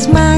smile.